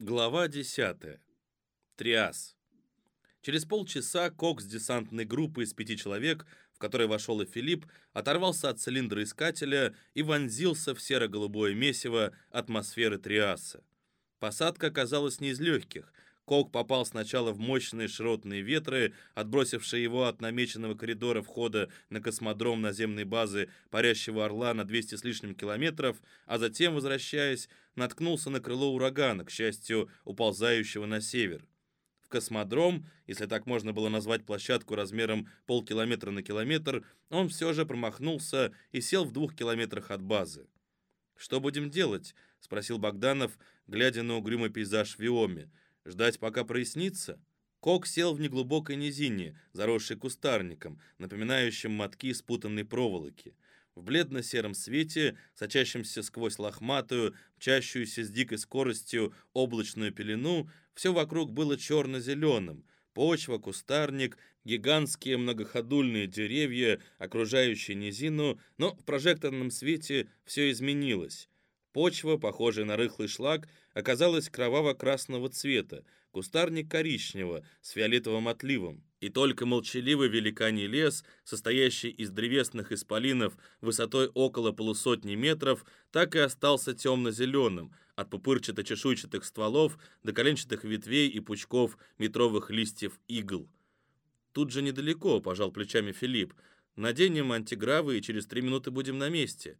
Глава 10. Триас. Через полчаса Кок с десантной группой из пяти человек, в которой вошел и Филипп, оторвался от цилиндра искателя и вонзился в серо-голубое месиво атмосферы Триаса. Посадка оказалась не из легких. Кок попал сначала в мощные широтные ветры, отбросившие его от намеченного коридора входа на космодром наземной базы парящего орла на 200 с лишним километров, а затем, возвращаясь, наткнулся на крыло урагана, к счастью, уползающего на север. В космодром, если так можно было назвать площадку размером полкилометра на километр, он все же промахнулся и сел в двух километрах от базы. «Что будем делать?» — спросил Богданов, глядя на угрюмый пейзаж в Виоме — Ждать, пока прояснится? Кок сел в неглубокой низине, заросшей кустарником, напоминающим мотки спутанной проволоки. В бледно-сером свете, сочащемся сквозь лохматую, мчащуюся с дикой скоростью облачную пелену, все вокруг было черно-зеленым. Почва, кустарник, гигантские многоходульные деревья, окружающие низину, но в прожекторном свете все изменилось. Почва, похожая на рыхлый шлак, оказалась кроваво-красного цвета, кустарник коричневого, с фиолетовым отливом. И только молчаливый великаний лес, состоящий из древесных исполинов высотой около полусотни метров, так и остался темно-зеленым, от пупырчато-чешуйчатых стволов до коленчатых ветвей и пучков метровых листьев игл. «Тут же недалеко», — пожал плечами Филипп. «Наденем антигравы и через три минуты будем на месте».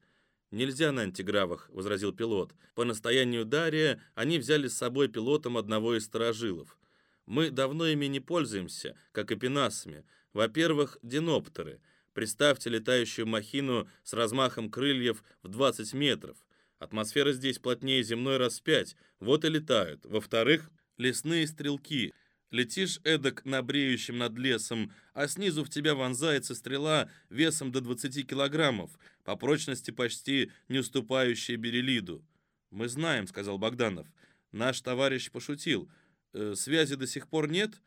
«Нельзя на антигравах», — возразил пилот. «По настоянию Дария они взяли с собой пилотом одного из сторожилов. Мы давно ими не пользуемся, как и пенасами. Во-первых, диноптеры. Представьте летающую махину с размахом крыльев в 20 метров. Атмосфера здесь плотнее земной раз в пять, вот и летают. Во-вторых, лесные стрелки — Летишь эдак на бреющем над лесом, а снизу в тебя вонзается стрела весом до 20 килограммов, по прочности почти не уступающая берелиду. «Мы знаем», — сказал Богданов. «Наш товарищ пошутил. Э, связи до сих пор нет?»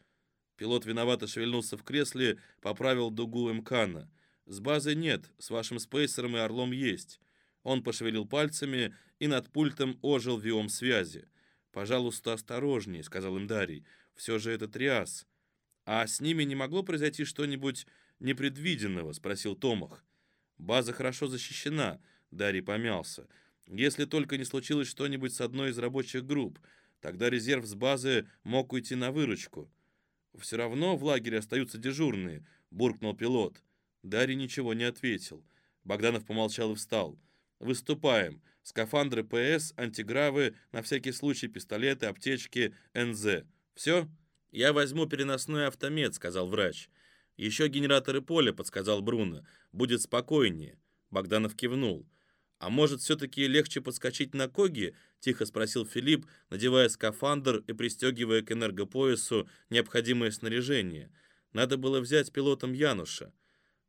Пилот виновато шевельнулся в кресле, поправил дугу МКАНа. «С базой нет, с вашим спейсером и орлом есть». Он пошевелил пальцами, и над пультом ожил виом связи. «Пожалуйста, осторожнее», — сказал им Дарий. Все же это Триас. А с ними не могло произойти что-нибудь непредвиденного, спросил Томах. База хорошо защищена, Дарий помялся. Если только не случилось что-нибудь с одной из рабочих групп, тогда резерв с базы мог уйти на выручку. Все равно в лагере остаются дежурные, буркнул пилот. Дарий ничего не ответил. Богданов помолчал и встал. «Выступаем. Скафандры ПС, антигравы, на всякий случай пистолеты, аптечки, НЗ. «Все? Я возьму переносной автомет», — сказал врач. «Еще генераторы поля», — подсказал Бруно. «Будет спокойнее». Богданов кивнул. «А может, все-таки легче подскочить на коги?» — тихо спросил Филипп, надевая скафандр и пристегивая к энергопоясу необходимое снаряжение. «Надо было взять пилотом Януша».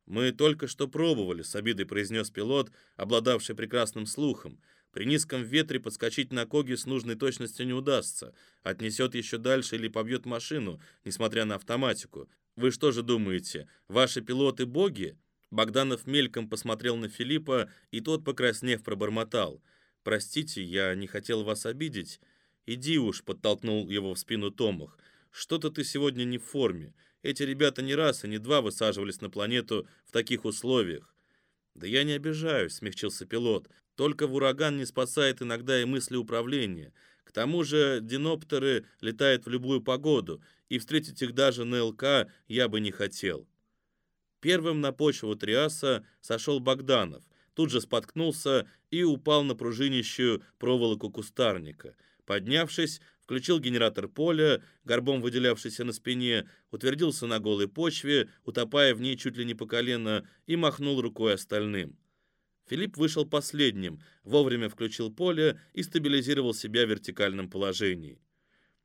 «Мы только что пробовали», — с обидой произнес пилот, обладавший прекрасным слухом. При низком ветре подскочить на коге с нужной точностью не удастся. Отнесет еще дальше или побьет машину, несмотря на автоматику. Вы что же думаете, ваши пилоты боги? Богданов мельком посмотрел на Филиппа, и тот, покраснев, пробормотал. «Простите, я не хотел вас обидеть». «Иди уж», — подтолкнул его в спину Томах. «Что-то ты сегодня не в форме. Эти ребята не раз и не два высаживались на планету в таких условиях». «Да я не обижаюсь», — смягчился пилот. Только в ураган не спасает иногда и мысли управления. К тому же диноптеры летают в любую погоду, и встретить их даже на ЛК я бы не хотел. Первым на почву Триаса сошел Богданов, тут же споткнулся и упал на пружинищую проволоку кустарника. Поднявшись, включил генератор поля, горбом выделявшийся на спине, утвердился на голой почве, утопая в ней чуть ли не по колено, и махнул рукой остальным. Филипп вышел последним, вовремя включил поле и стабилизировал себя в вертикальном положении.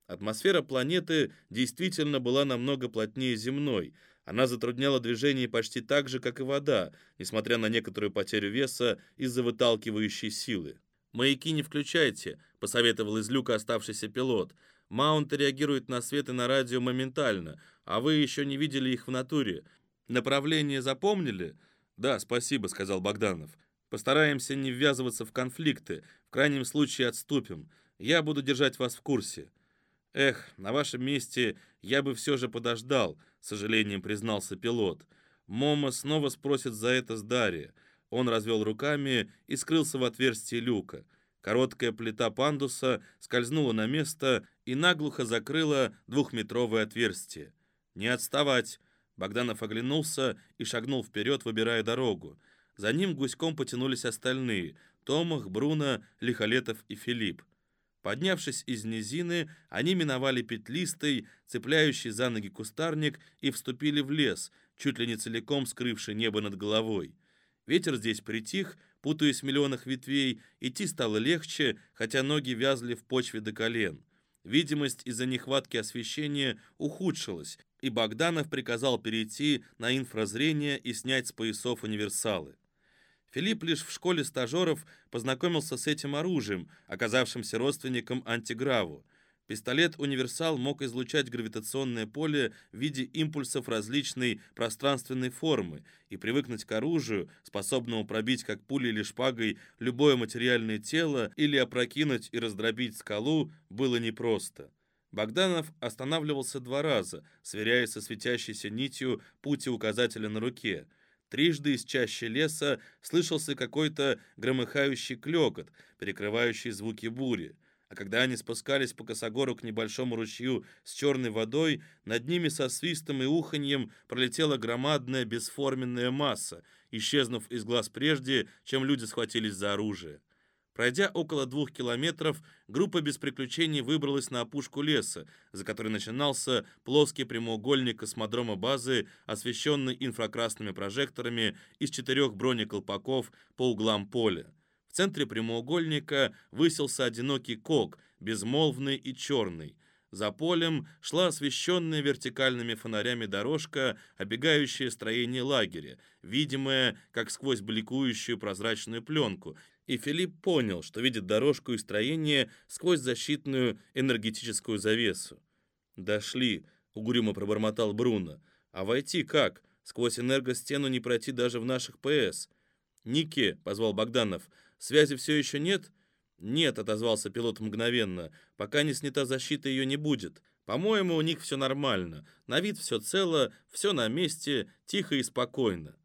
Атмосфера планеты действительно была намного плотнее земной. Она затрудняла движение почти так же, как и вода, несмотря на некоторую потерю веса из-за выталкивающей силы. «Маяки не включайте», — посоветовал из люка оставшийся пилот. «Маунты реагируют на свет и на радио моментально, а вы еще не видели их в натуре. Направление запомнили?» «Да, спасибо», — сказал Богданов. Постараемся не ввязываться в конфликты, в крайнем случае отступим. Я буду держать вас в курсе». «Эх, на вашем месте я бы все же подождал», — с сожалением признался пилот. «Мома снова спросит за это с Дарья». Он развел руками и скрылся в отверстии люка. Короткая плита пандуса скользнула на место и наглухо закрыла двухметровое отверстие. «Не отставать!» Богданов оглянулся и шагнул вперед, выбирая дорогу. За ним гуськом потянулись остальные — Томах, Бруно, Лихолетов и Филипп. Поднявшись из низины, они миновали петлистый, цепляющий за ноги кустарник и вступили в лес, чуть ли не целиком скрывший небо над головой. Ветер здесь притих, путаясь в миллионах ветвей, идти стало легче, хотя ноги вязли в почве до колен. Видимость из-за нехватки освещения ухудшилась, и Богданов приказал перейти на инфразрение и снять с поясов универсалы. Филипп лишь в школе стажеров познакомился с этим оружием, оказавшимся родственником антиграву. Пистолет-универсал мог излучать гравитационное поле в виде импульсов различной пространственной формы, и привыкнуть к оружию, способному пробить как пулей или шпагой любое материальное тело или опрокинуть и раздробить скалу, было непросто. Богданов останавливался два раза, сверяясь со светящейся нитью пути указателя на руке – Трижды из чащи леса слышался какой-то громыхающий клёкот, перекрывающий звуки бури. А когда они спускались по косогору к небольшому ручью с черной водой, над ними со свистом и уханьем пролетела громадная бесформенная масса, исчезнув из глаз прежде, чем люди схватились за оружие. Пройдя около двух километров, группа без приключений выбралась на опушку леса, за которой начинался плоский прямоугольник космодрома базы, освещенный инфракрасными прожекторами из четырех бронеколпаков по углам поля. В центре прямоугольника высился одинокий кок, безмолвный и черный. За полем шла освещенная вертикальными фонарями дорожка, обегающая строение лагеря, видимая, как сквозь бликующую прозрачную пленку, и Филипп понял, что видит дорожку и строение сквозь защитную энергетическую завесу. «Дошли», — угрюмо пробормотал Бруно. «А войти как? Сквозь энергостену не пройти даже в наших ПС». «Нике», — позвал Богданов, — «связи все еще нет?» «Нет», — отозвался пилот мгновенно, — «пока не снята защита, ее не будет. По-моему, у них все нормально. На вид все цело, все на месте, тихо и спокойно».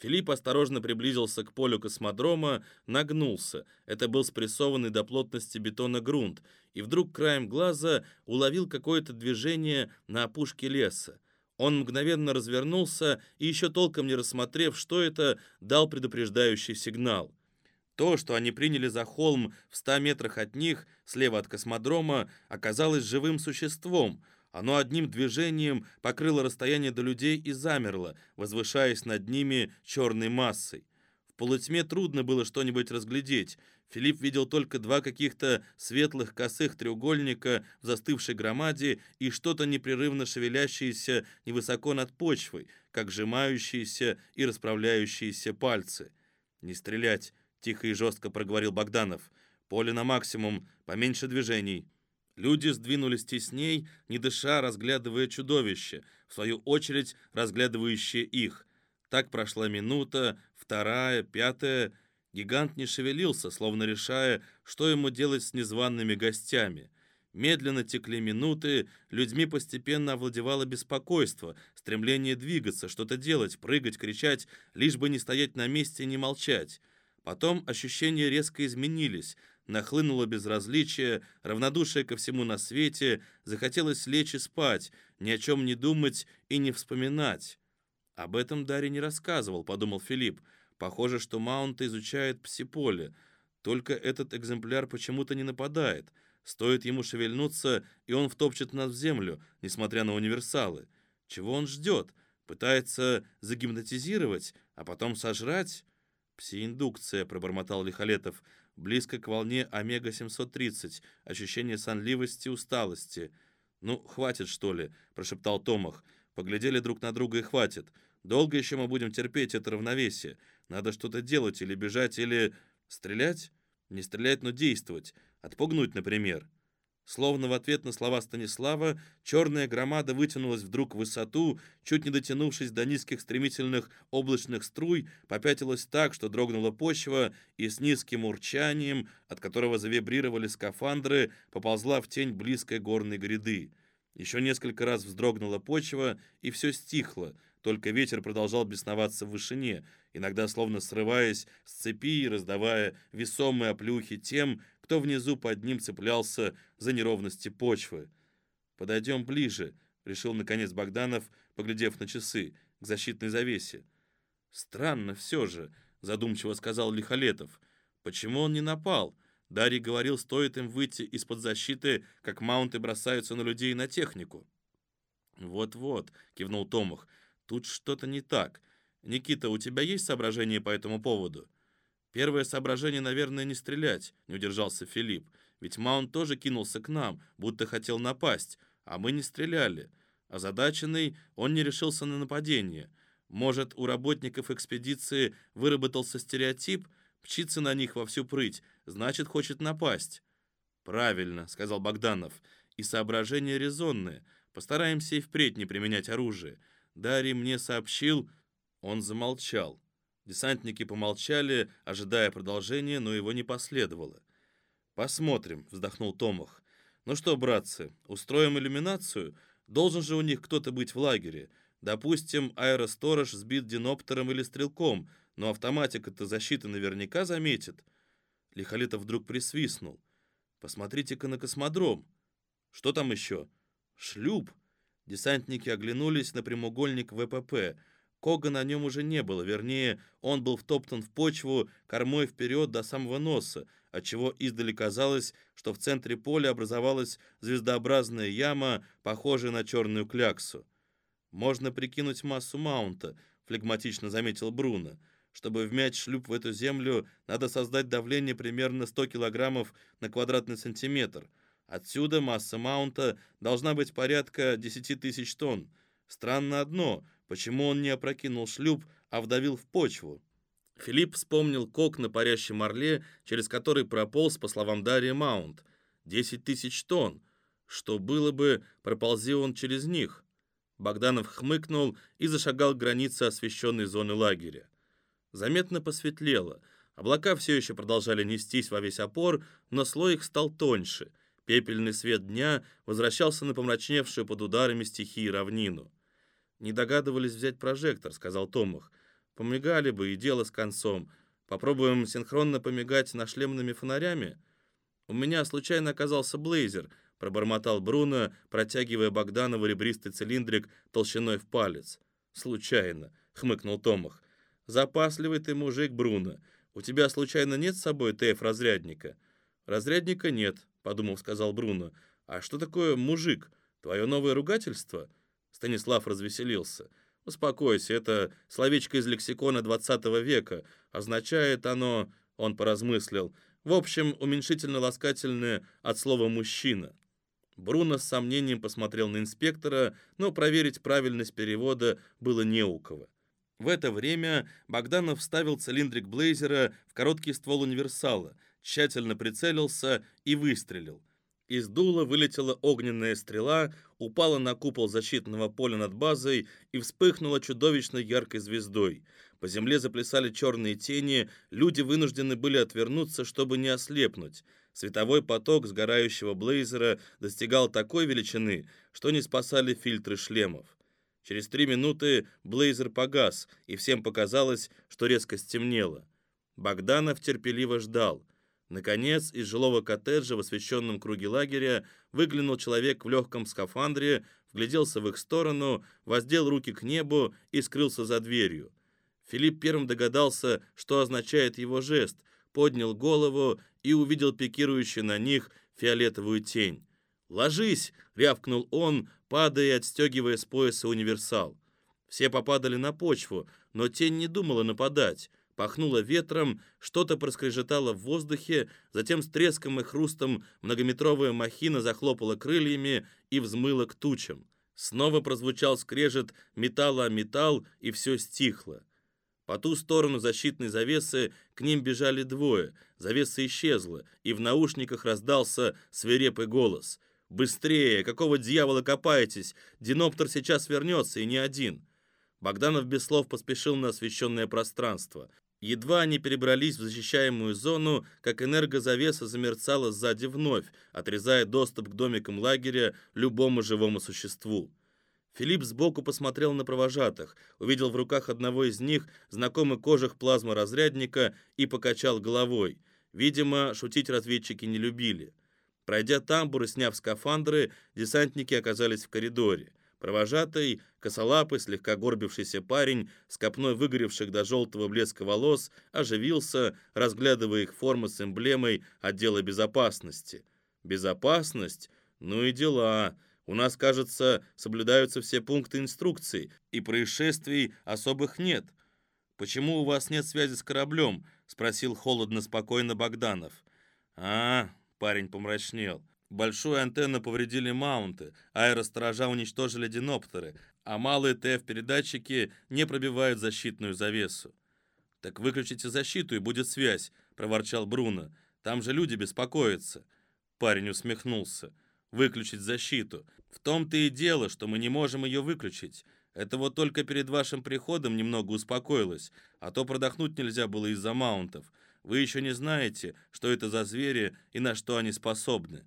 Филипп осторожно приблизился к полю космодрома, нагнулся. Это был спрессованный до плотности бетона грунт, и вдруг краем глаза уловил какое-то движение на опушке леса. Он мгновенно развернулся и, еще толком не рассмотрев, что это, дал предупреждающий сигнал. То, что они приняли за холм в ста метрах от них, слева от космодрома, оказалось живым существом — оно одним движением покрыло расстояние до людей и замерло, возвышаясь над ними черной массой. В полутьме трудно было что-нибудь разглядеть. Филипп видел только два каких-то светлых косых треугольника в застывшей громаде и что-то непрерывно шевелящееся невысоко над почвой, как сжимающиеся и расправляющиеся пальцы. «Не стрелять!» — тихо и жестко проговорил Богданов. «Поле на максимум, поменьше движений». Люди сдвинулись тесней, не дыша, разглядывая чудовище, в свою очередь разглядывающее их. Так прошла минута, вторая, пятая. Гигант не шевелился, словно решая, что ему делать с незваными гостями. Медленно текли минуты, людьми постепенно овладевало беспокойство, стремление двигаться, что-то делать, прыгать, кричать, лишь бы не стоять на месте и не молчать. Потом ощущения резко изменились, Нахлынуло безразличие, равнодушие ко всему на свете, захотелось лечь и спать, ни о чем не думать и не вспоминать. Об этом Дарья не рассказывал, подумал Филипп. Похоже, что Маунт изучает псиполе. Только этот экземпляр почему-то не нападает. Стоит ему шевельнуться, и он втопчет нас в землю, несмотря на универсалы. Чего он ждет? Пытается загипнотизировать, а потом сожрать? «Псииндукция», — пробормотал Лихолетов близко к волне омега-730, ощущение сонливости, усталости. «Ну, хватит, что ли?» – прошептал Томах. Поглядели друг на друга и хватит. Долго еще мы будем терпеть это равновесие. Надо что-то делать, или бежать, или... Стрелять? Не стрелять, но действовать. Отпугнуть, например. Словно в ответ на слова Станислава, черная громада вытянулась вдруг в высоту, чуть не дотянувшись до низких стремительных облачных струй, попятилась так, что дрогнула почва, и с низким урчанием, от которого завибрировали скафандры, поползла в тень близкой горной гряды. Еще несколько раз вздрогнула почва, и все стихло, только ветер продолжал бесноваться в вышине, иногда словно срываясь с цепи и раздавая весомые оплюхи тем, кто внизу под ним цеплялся за неровности почвы. «Подойдем ближе», — решил наконец Богданов, поглядев на часы, к защитной завесе. «Странно все же», — задумчиво сказал Лихолетов. «Почему он не напал? Дарий говорил, стоит им выйти из-под защиты, как маунты бросаются на людей и на технику». «Вот-вот», — кивнул Томах, — «тут что-то не так. Никита, у тебя есть соображения по этому поводу?» Первое соображение, наверное, не стрелять, не удержался Филипп. Ведь Маунт тоже кинулся к нам, будто хотел напасть, а мы не стреляли. Озадаченный, он не решился на нападение. Может, у работников экспедиции выработался стереотип, мчится на них во всю прыть, значит, хочет напасть. «Правильно», — сказал Богданов, — «и соображение резонное. Постараемся и впредь не применять оружие. Дарий мне сообщил...» Он замолчал. Десантники помолчали, ожидая продолжения, но его не последовало. «Посмотрим», — вздохнул Томах. «Ну что, братцы, устроим иллюминацию? Должен же у них кто-то быть в лагере. Допустим, аэросторож сбит диноптером или стрелком, но автоматика-то защиты наверняка заметит». Лихолетов вдруг присвистнул. «Посмотрите-ка на космодром. Что там еще?» «Шлюп». Десантники оглянулись на прямоугольник ВПП — Кога на нем уже не было, вернее, он был втоптан в почву кормой вперед до самого носа, отчего издали казалось, что в центре поля образовалась звездообразная яма, похожая на черную кляксу. «Можно прикинуть массу маунта», — флегматично заметил Бруно. «Чтобы вмять шлюп в эту землю, надо создать давление примерно 100 килограммов на квадратный сантиметр. Отсюда масса маунта должна быть порядка 10 тысяч тонн. Странно одно — Почему он не опрокинул шлюп, а вдавил в почву? Филипп вспомнил кок на парящем орле, через который прополз, по словам Дарьи, Маунт. Десять тысяч тонн. Что было бы, проползи он через них? Богданов хмыкнул и зашагал к границе освещенной зоны лагеря. Заметно посветлело. Облака все еще продолжали нестись во весь опор, но слой их стал тоньше. Пепельный свет дня возвращался на помрачневшую под ударами стихии равнину. «Не догадывались взять прожектор», — сказал Томах. «Помигали бы, и дело с концом. Попробуем синхронно помигать нашлемными фонарями?» «У меня случайно оказался блейзер», — пробормотал Бруно, протягивая Богданову ребристый цилиндрик толщиной в палец. «Случайно», — хмыкнул Томах. «Запасливый ты мужик, Бруно. У тебя случайно нет с собой ТФ-разрядника?» «Разрядника нет», — подумав, сказал Бруно. «А что такое мужик? Твое новое ругательство?» Станислав развеселился. «Успокойся, это словечко из лексикона 20 века. Означает оно...» — он поразмыслил. «В общем, уменьшительно-ласкательное от слова «мужчина». Бруно с сомнением посмотрел на инспектора, но проверить правильность перевода было не у кого. В это время Богданов вставил цилиндрик Блейзера в короткий ствол универсала, тщательно прицелился и выстрелил. Из дула вылетела огненная стрела, упала на купол защитного поля над базой и вспыхнула чудовищно яркой звездой. По земле заплясали черные тени, люди вынуждены были отвернуться, чтобы не ослепнуть. Световой поток сгорающего блейзера достигал такой величины, что не спасали фильтры шлемов. Через три минуты блейзер погас, и всем показалось, что резко стемнело. Богданов терпеливо ждал. Наконец, из жилого коттеджа в освещенном круге лагеря выглянул человек в легком скафандре, вгляделся в их сторону, воздел руки к небу и скрылся за дверью. Филипп первым догадался, что означает его жест, поднял голову и увидел пикирующую на них фиолетовую тень. «Ложись!» — рявкнул он, падая и отстегивая с пояса универсал. Все попадали на почву, но тень не думала нападать пахнуло ветром, что-то проскрежетало в воздухе, затем с треском и хрустом многометровая махина захлопала крыльями и взмыла к тучам. Снова прозвучал скрежет металла о металл, и все стихло. По ту сторону защитной завесы к ним бежали двое. Завеса исчезла, и в наушниках раздался свирепый голос. «Быстрее! Какого дьявола копаетесь? Диноптер сейчас вернется, и не один!» Богданов без слов поспешил на освещенное пространство. Едва они перебрались в защищаемую зону, как энергозавеса замерцала сзади вновь, отрезая доступ к домикам лагеря любому живому существу. Филипп сбоку посмотрел на провожатых, увидел в руках одного из них знакомый кожух плазморазрядника и покачал головой. Видимо, шутить разведчики не любили. Пройдя тамбур и сняв скафандры, десантники оказались в коридоре. Провожатый, косолапый, слегка горбившийся парень с копной выгоревших до желтого блеска волос оживился, разглядывая их формы с эмблемой отдела безопасности. Безопасность? Ну и дела. У нас, кажется, соблюдаются все пункты инструкций, и происшествий особых нет. Почему у вас нет связи с кораблем? спросил холодно-спокойно Богданов. А, парень помрачнел. Большую антенну повредили маунты, аэросторожа уничтожили диноптеры, а малые ТФ-передатчики не пробивают защитную завесу. «Так выключите защиту, и будет связь», — проворчал Бруно. «Там же люди беспокоятся». Парень усмехнулся. «Выключить защиту. В том-то и дело, что мы не можем ее выключить. Это вот только перед вашим приходом немного успокоилось, а то продохнуть нельзя было из-за маунтов. Вы еще не знаете, что это за звери и на что они способны.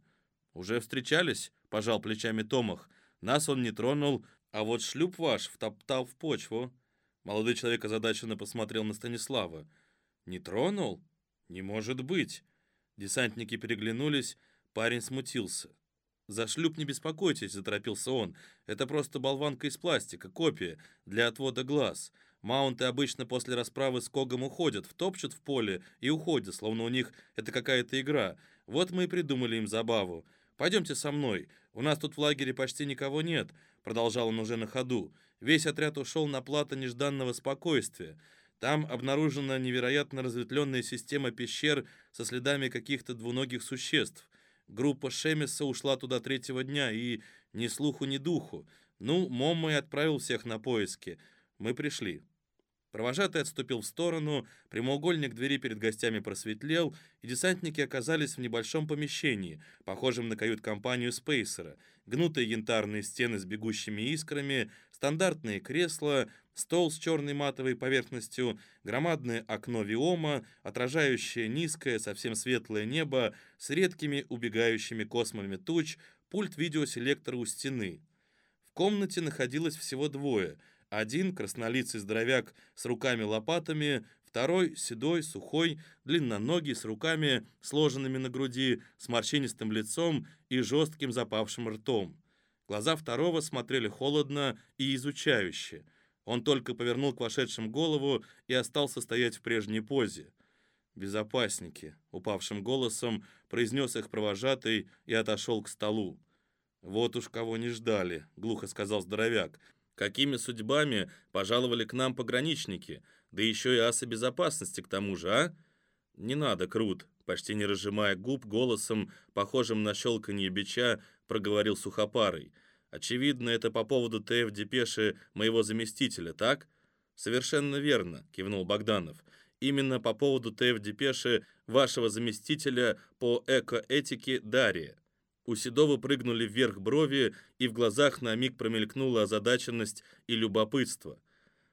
«Уже встречались?» — пожал плечами Томах. «Нас он не тронул, а вот шлюп ваш втоптал в почву». Молодой человек озадаченно посмотрел на Станислава. «Не тронул? Не может быть!» Десантники переглянулись, парень смутился. «За шлюп не беспокойтесь», — заторопился он. «Это просто болванка из пластика, копия, для отвода глаз. Маунты обычно после расправы с Когом уходят, втопчут в поле и уходят, словно у них это какая-то игра. Вот мы и придумали им забаву. «Пойдемте со мной. У нас тут в лагере почти никого нет», — продолжал он уже на ходу. «Весь отряд ушел на плато нежданного спокойствия. Там обнаружена невероятно разветвленная система пещер со следами каких-то двуногих существ. Группа Шемиса ушла туда третьего дня, и ни слуху, ни духу. Ну, Моммо и отправил всех на поиски. Мы пришли». Провожатый отступил в сторону, прямоугольник двери перед гостями просветлел, и десантники оказались в небольшом помещении, похожем на кают-компанию Спейсера. Гнутые янтарные стены с бегущими искрами, стандартные кресла, стол с черной матовой поверхностью, громадное окно виома, отражающее низкое, совсем светлое небо с редкими убегающими космами туч, пульт видеоселектора у стены. В комнате находилось всего двое — один краснолицый здоровяк с руками-лопатами, второй седой, сухой, длинноногий, с руками, сложенными на груди, с морщинистым лицом и жестким запавшим ртом. Глаза второго смотрели холодно и изучающе. Он только повернул к вошедшим голову и остался стоять в прежней позе. «Безопасники», — упавшим голосом произнес их провожатый и отошел к столу. «Вот уж кого не ждали», — глухо сказал здоровяк. Какими судьбами пожаловали к нам пограничники? Да еще и асы безопасности к тому же, а? Не надо, Крут, почти не разжимая губ, голосом, похожим на щелканье бича, проговорил сухопарый. Очевидно, это по поводу ТФ-депеши моего заместителя, так? Совершенно верно, кивнул Богданов. Именно по поводу ТФ-депеши вашего заместителя по экоэтике Дария. У Седова прыгнули вверх брови, и в глазах на миг промелькнула озадаченность и любопытство.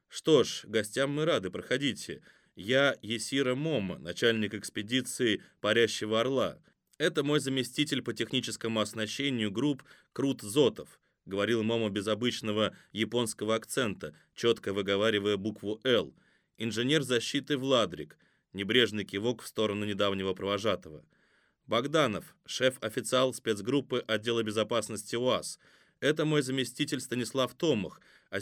«Что ж, гостям мы рады, проходите. Я Есира Мома, начальник экспедиции «Парящего орла». Это мой заместитель по техническому оснащению групп Крут Зотов», говорил Момо без обычного японского акцента, четко выговаривая букву «Л». «Инженер защиты Владрик», небрежный кивок в сторону недавнего провожатого. Богданов, шеф-официал спецгруппы отдела безопасности УАЗ. Это мой заместитель Станислав Томах, а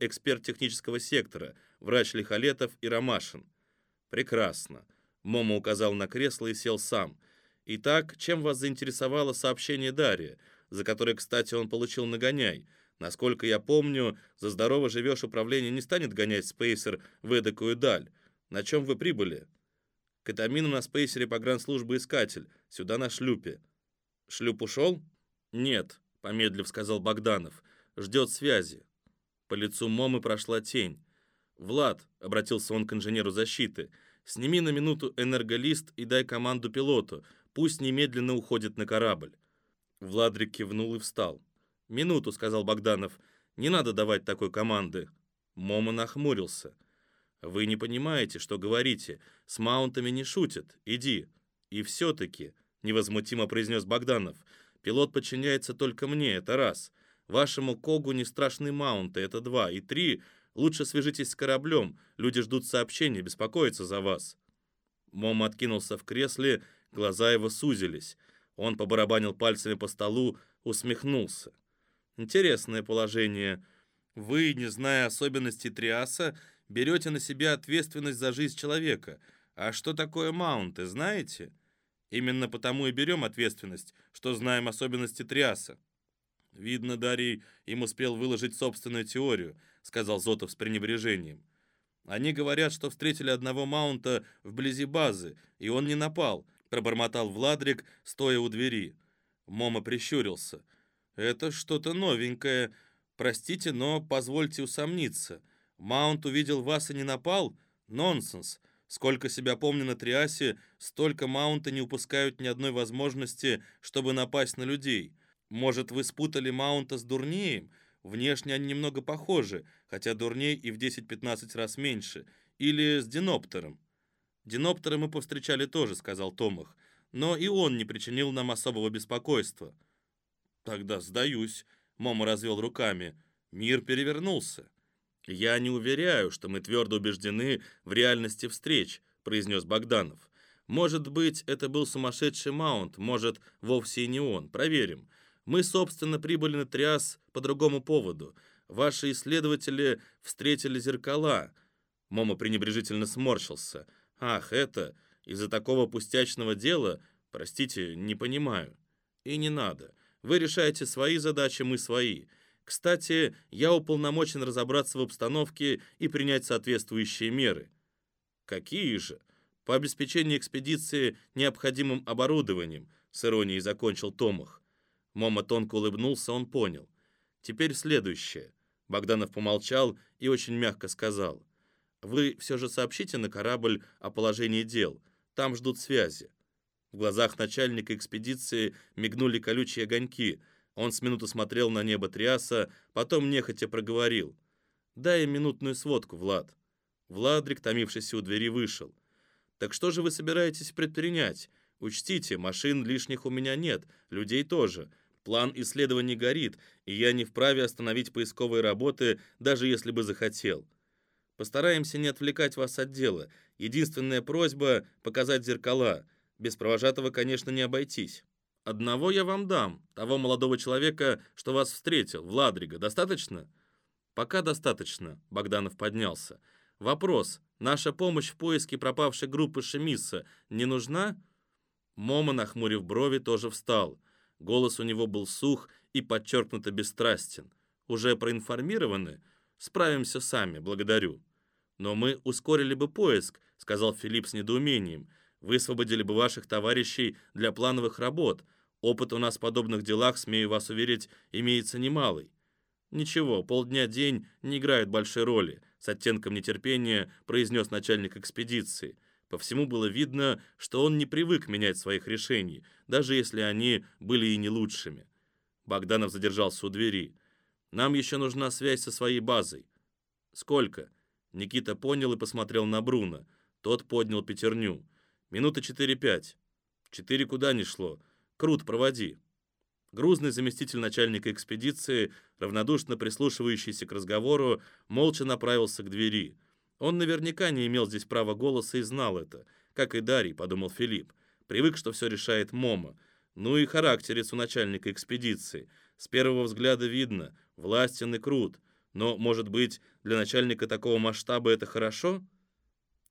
эксперт технического сектора, врач Лихолетов и Ромашин. Прекрасно. Момо указал на кресло и сел сам. Итак, чем вас заинтересовало сообщение Дарья, за которое, кстати, он получил нагоняй? Насколько я помню, за здорово живешь управление не станет гонять спейсер в эдакую даль. На чем вы прибыли? Катамину на спейсере погранслужбы «Искатель». Сюда на шлюпе». «Шлюп ушел?» «Нет», — помедлив сказал Богданов. «Ждет связи». По лицу Момы прошла тень. «Влад», — обратился он к инженеру защиты, — «сними на минуту энерголист и дай команду пилоту, пусть немедленно уходит на корабль». Владрик кивнул и встал. «Минуту», — сказал Богданов, — «не надо давать такой команды». Мома нахмурился. «Вы не понимаете, что говорите. С маунтами не шутят. Иди». «И все-таки», — невозмутимо произнес Богданов, — «пилот подчиняется только мне, это раз. Вашему Когу не страшны маунты, это два. И три, Лучше свяжитесь с кораблем. Люди ждут сообщения, беспокоятся за вас». Мом откинулся в кресле, глаза его сузились. Он побарабанил пальцами по столу, усмехнулся. «Интересное положение. Вы, не зная особенностей Триаса, берете на себя ответственность за жизнь человека. А что такое маунты, знаете? Именно потому и берем ответственность, что знаем особенности Триаса». Видно, Дарий им успел выложить собственную теорию —— сказал Зотов с пренебрежением. «Они говорят, что встретили одного маунта вблизи базы, и он не напал», — пробормотал Владрик, стоя у двери. Мома прищурился. «Это что-то новенькое. Простите, но позвольте усомниться. Маунт увидел вас и не напал? Нонсенс. Сколько себя помню на Триасе, столько Маунта не упускают ни одной возможности, чтобы напасть на людей. Может, вы спутали Маунта с Дурнеем? Внешне они немного похожи, хотя дурней и в 10-15 раз меньше. Или с Диноптером. Диноптера мы повстречали тоже, сказал Томах. Но и он не причинил нам особого беспокойства. Тогда сдаюсь, Момо развел руками. Мир перевернулся. Я не уверяю, что мы твердо убеждены в реальности встреч, произнес Богданов. Может быть, это был сумасшедший маунт, может, вовсе и не он. Проверим. Мы, собственно, прибыли на Триас по другому поводу. Ваши исследователи встретили зеркала». Момо пренебрежительно сморщился. «Ах, это из-за такого пустячного дела? Простите, не понимаю». «И не надо. Вы решаете свои задачи, мы свои. Кстати, я уполномочен разобраться в обстановке и принять соответствующие меры». «Какие же?» «По обеспечению экспедиции необходимым оборудованием», с иронией закончил Томах. Мома тонко улыбнулся, он понял. Теперь следующее. Богданов помолчал и очень мягко сказал. «Вы все же сообщите на корабль о положении дел. Там ждут связи». В глазах начальника экспедиции мигнули колючие огоньки. Он с минуту смотрел на небо Триаса, потом нехотя проговорил. «Дай минутную сводку, Влад». Владрик, томившийся у двери, вышел. «Так что же вы собираетесь предпринять? Учтите, машин лишних у меня нет, людей тоже. План исследований горит, и я не вправе остановить поисковые работы, даже если бы захотел. Постараемся не отвлекать вас от дела. Единственная просьба — показать зеркала. Без провожатого, конечно, не обойтись. Одного я вам дам, того молодого человека, что вас встретил, Владрига. Достаточно? Пока достаточно, Богданов поднялся. Вопрос. Наша помощь в поиске пропавшей группы Шемиса не нужна? Мома, нахмурив брови, тоже встал. Голос у него был сух и подчеркнуто бесстрастен. «Уже проинформированы? Справимся сами, благодарю». «Но мы ускорили бы поиск», — сказал Филипп с недоумением. «Высвободили бы ваших товарищей для плановых работ. Опыт у нас в подобных делах, смею вас уверить, имеется немалый». «Ничего, полдня-день не играют большой роли», — с оттенком нетерпения произнес начальник экспедиции. По всему было видно, что он не привык менять своих решений, даже если они были и не лучшими. Богданов задержался у двери. «Нам еще нужна связь со своей базой». «Сколько?» Никита понял и посмотрел на Бруно. Тот поднял пятерню. «Минута четыре-пять». «Четыре куда ни шло. Крут, проводи». Грузный заместитель начальника экспедиции, равнодушно прислушивающийся к разговору, молча направился к двери – он наверняка не имел здесь права голоса и знал это, как и Дарий, подумал Филипп. Привык, что все решает Мома. Ну и характерец у начальника экспедиции. С первого взгляда видно, властен и крут. Но, может быть, для начальника такого масштаба это хорошо?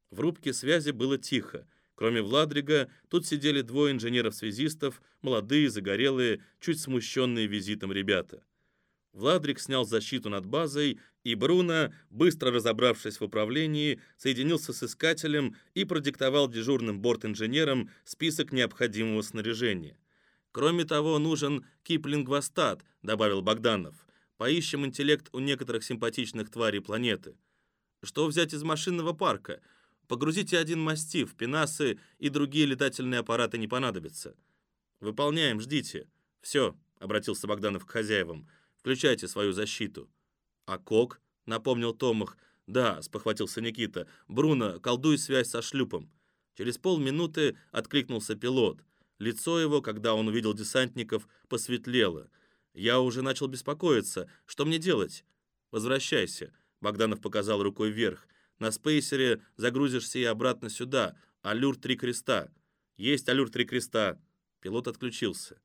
В рубке связи было тихо. Кроме Владрига, тут сидели двое инженеров-связистов, молодые, загорелые, чуть смущенные визитом ребята. Владрик снял защиту над базой, и Бруно, быстро разобравшись в управлении, соединился с искателем и продиктовал дежурным борт-инженерам список необходимого снаряжения. «Кроме того, нужен киплингвостат», — добавил Богданов. «Поищем интеллект у некоторых симпатичных тварей планеты». Что взять из машинного парка? Погрузите один мастиф, пенасы и другие летательные аппараты не понадобятся. Выполняем, ждите. Все, обратился Богданов к хозяевам. Включайте свою защиту. А Кок, напомнил Томах. Да, спохватился Никита. Бруно, колдуй связь со шлюпом. Через полминуты откликнулся пилот. Лицо его, когда он увидел десантников, посветлело. Я уже начал беспокоиться. Что мне делать? Возвращайся. Богданов показал рукой вверх. На спейсере загрузишься и обратно сюда. Аллюр три креста. Есть аллюр три креста. Пилот отключился.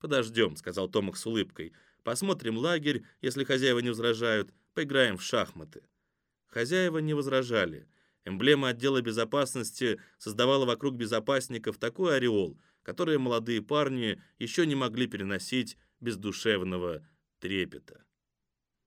«Подождем», — сказал Томах с улыбкой. «Посмотрим лагерь, если хозяева не возражают. Поиграем в шахматы». Хозяева не возражали. Эмблема отдела безопасности создавала вокруг безопасников такой ореол, который молодые парни еще не могли переносить без душевного трепета.